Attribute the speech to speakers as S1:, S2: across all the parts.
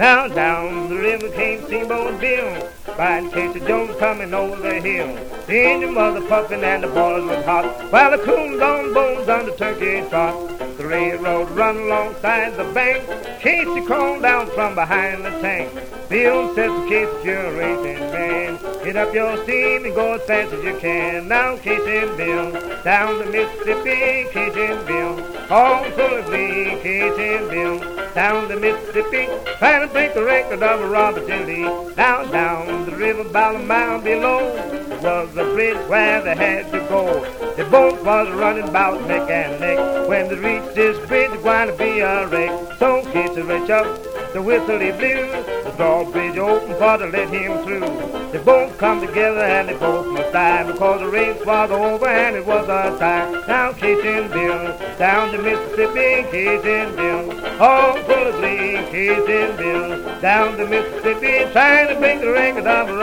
S1: Now down the river came Steamboat Bill, by Casey Jones coming over the hill. The engine was a puffin' and the boys was hot, while the coons on bones on the turkey trot. The railroad run alongside the bank. Casey crawled down from behind the tank. Bill says to Casey, you're a racing man. Get up your steam and go as fast as you can. Now Casey and Bill, down the Mississippi, Casey and Bill, all full of glee, Casey and Bill, down the Mississippi, trying to break the record of Robert. Lee. Now down the river about a mile below was the bridge where they had to go. The boat was running about neck and neck. When they reached this bridge, it's going to be a wreck. So Casey reached up, the whistle he blew. The drawbridge opened for to let him through. They both come together and they both must die because the race was over and it was a tie. And Bill, down the Mississippi, Bill, all full of glee, Bill, down the Mississippi, trying to break the record of Robert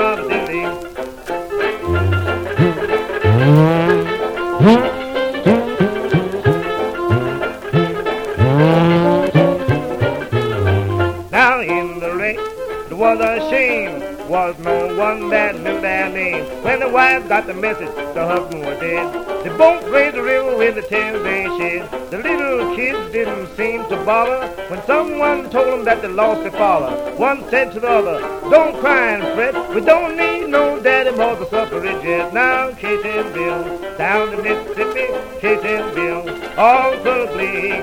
S1: In the race, there was a shame. Was no one that knew their name. When the wife got the message, the husband was dead. They both raised the river with the they shed. The little kids didn't seem to bother when someone told them that they lost their father. One said to the other, "Don't cry and fret. We don't need no daddy more to suffrage yet." Now Casey and Bill down the Mississippi, all the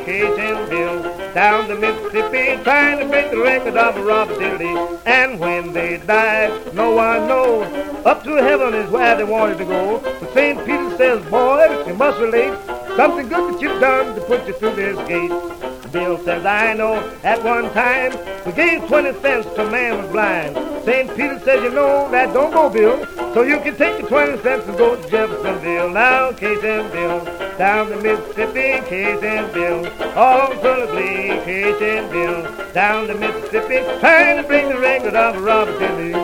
S1: Casey Bill down the Mississippi, trying to break the record of E. Lee. And when they died, no one knows. Up to heaven is where they wanted to go. But St. Peter says, boy, you must relate something good that you've done to put you through this gate. Bill says, I know at one time we gave 20 cents to a man was blind. St. Peter says, you know that don't go, Bill. So you can take the 20 cents and go to Jeffersonville. Now, Casey and Bill, down the Mississippi, and Bill, all full down the Mississippi, trying to bring the record of Robert. Lee.